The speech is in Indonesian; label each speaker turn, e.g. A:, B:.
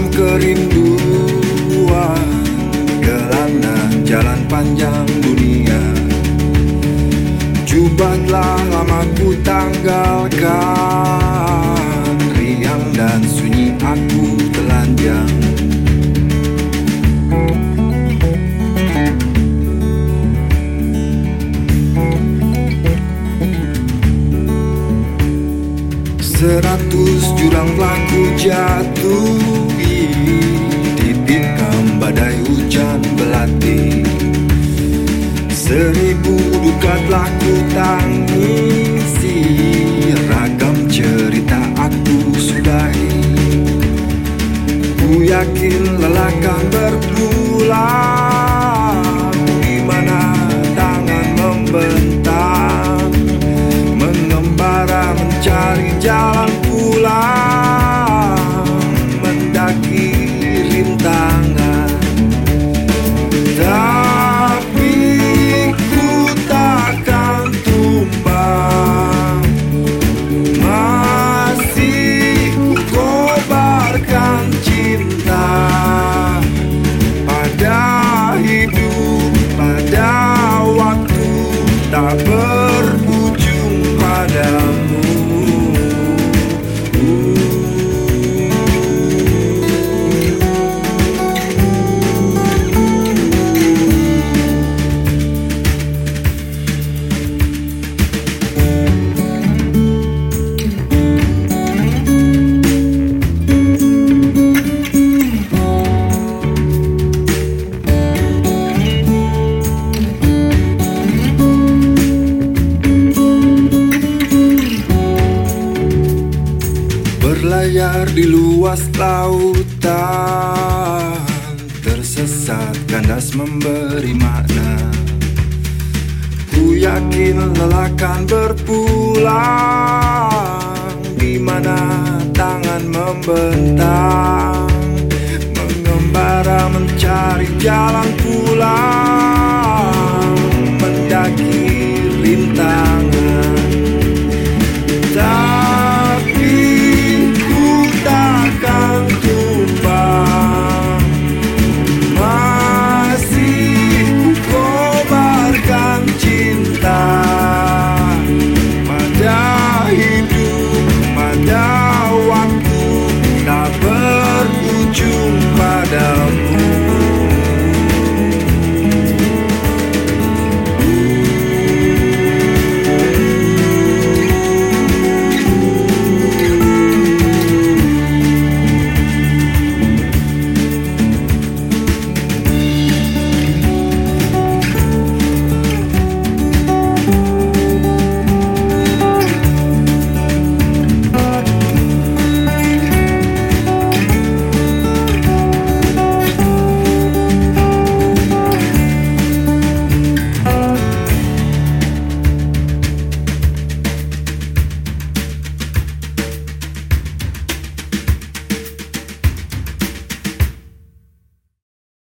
A: dalam kerinduan. Gelana jalan panjang dunia. Jubatlah lama ku tanggalkan. Riang dan sunyi aku telanjang Seratus jurang telah ku jatuhi Ditimpam badai hujan belati. Seribu duka telah ku tangisi. Ragam cerita aku sudahi. Ku yakin lelakan berpulang mencari berlayar di luas lautan Tersesat kandas memberi makna. Ku yakin lelakan berpulang di mana tangan membentang Mengembara mencari jalan pulang.